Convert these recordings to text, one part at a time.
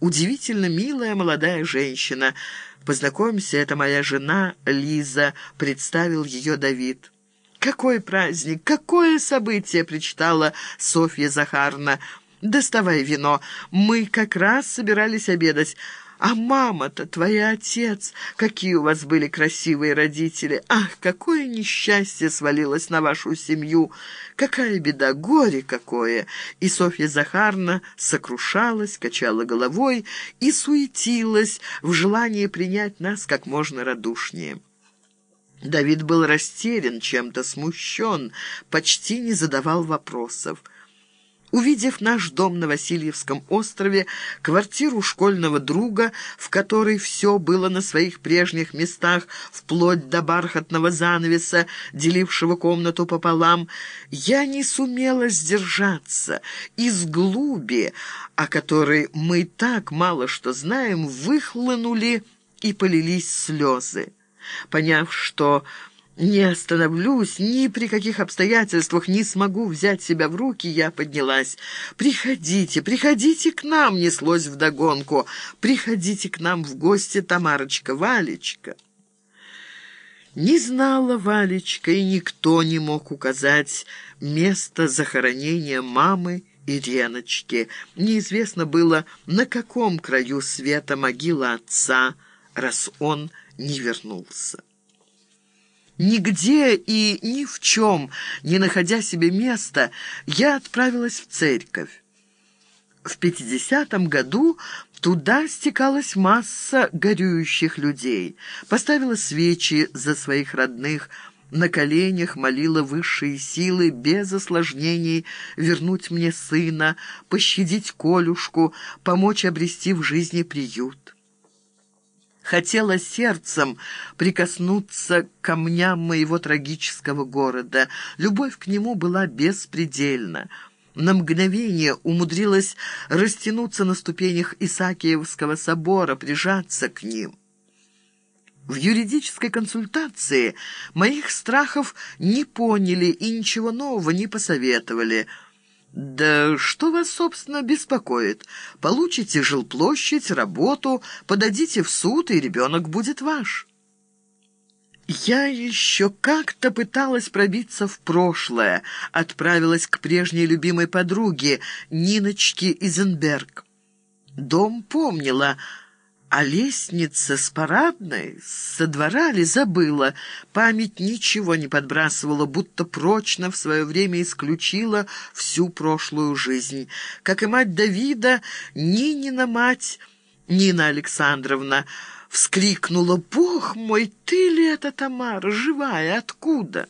удивительно милая молодая женщина. Познакомься, это моя жена Лиза», — представил ее Давид. «Какой праздник, какое событие!» — причитала Софья Захарна. «Доставай вино. Мы как раз собирались обедать. А мама-то, твой отец, какие у вас были красивые родители! Ах, какое несчастье свалилось на вашу семью! Какая беда, горе какое!» И Софья Захарна сокрушалась, качала головой и суетилась в желании принять нас как можно радушнее. Давид был растерян, чем-то смущен, почти не задавал вопросов. Увидев наш дом на Васильевском острове, квартиру школьного друга, в которой все было на своих прежних местах, вплоть до бархатного занавеса, делившего комнату пополам, я не сумела сдержаться. Из глуби, о которой мы так мало что знаем, выхлынули и полились слезы. Поняв, что не остановлюсь, ни при каких обстоятельствах не смогу взять себя в руки, я поднялась. «Приходите, приходите к нам!» — неслось вдогонку. «Приходите к нам в гости, Тамарочка, Валечка!» Не знала Валечка, и никто не мог указать место захоронения мамы и. Неизвестно было, на каком краю света могила отца, раз он не вернулся. Нигде и ни в чем, не находя себе места, я отправилась в церковь. В 50-м году туда стекалась масса горюющих людей. Поставила свечи за своих родных, на коленях молила высшие силы без осложнений вернуть мне сына, пощадить Колюшку, помочь обрести в жизни приют хотела сердцем прикоснуться к камням моего трагического города. Любовь к нему была беспредельна. На мгновение умудрилась растянуться на ступенях Исаакиевского собора, прижаться к ним. В юридической консультации моих страхов не поняли и ничего нового не посоветовали – «Да что вас, собственно, беспокоит? Получите жилплощадь, работу, подадите в суд, и ребенок будет ваш». Я еще как-то пыталась пробиться в прошлое, отправилась к прежней любимой подруге, Ниночке Изенберг. Дом помнила, а лестница с парадной, со двора ли забыла. Память ничего не подбрасывала, будто прочно в свое время исключила всю прошлую жизнь. Как и мать Давида, Нинина мать, Нина Александровна, вскрикнула «Бог мой, ты ли это, Тамара, живая, откуда?»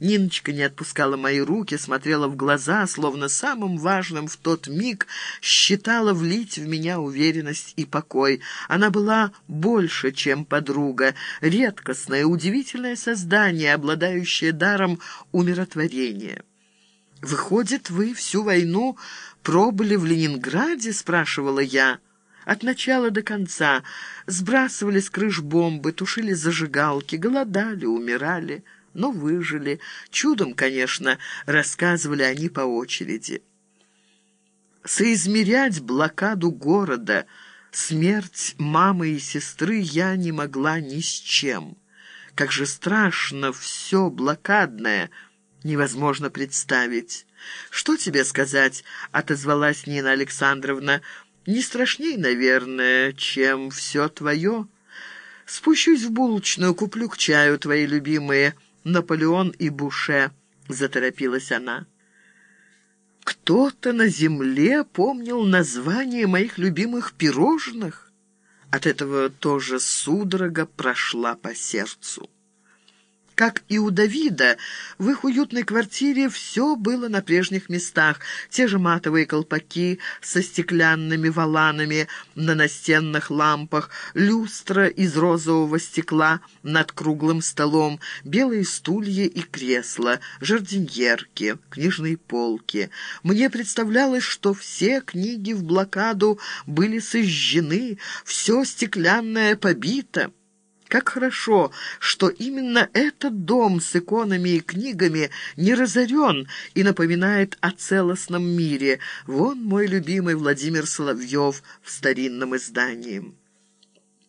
Ниночка не отпускала мои руки, смотрела в глаза, словно самым важным в тот миг считала влить в меня уверенность и покой. Она была больше, чем подруга, редкостное, удивительное создание, обладающее даром умиротворения. «Выходит, вы всю войну пробыли в Ленинграде?» — спрашивала я. От начала до конца сбрасывали с крыш бомбы, тушили зажигалки, голодали, умирали но выжили. Чудом, конечно, рассказывали они по очереди. Соизмерять блокаду города, смерть мамы и сестры я не могла ни с чем. Как же страшно все блокадное, невозможно представить. «Что тебе сказать?» — отозвалась Нина Александровна. «Не страшней, наверное, чем все твое. Спущусь в булочную, куплю к чаю твои любимые». Наполеон и Буше», — заторопилась она. «Кто-то на земле помнил название моих любимых пирожных?» От этого тоже судорога прошла по сердцу. Как и у Давида, в их уютной квартире все было на прежних местах. Те же матовые колпаки со стеклянными валанами на настенных лампах, люстра из розового стекла над круглым столом, белые стулья и кресла, жардиньерки, книжные полки. Мне представлялось, что все книги в блокаду были сожжены, все стеклянное побито. Как хорошо, что именно этот дом с иконами и книгами не разорен и напоминает о целостном мире. Вон мой любимый Владимир Соловьев в старинном издании.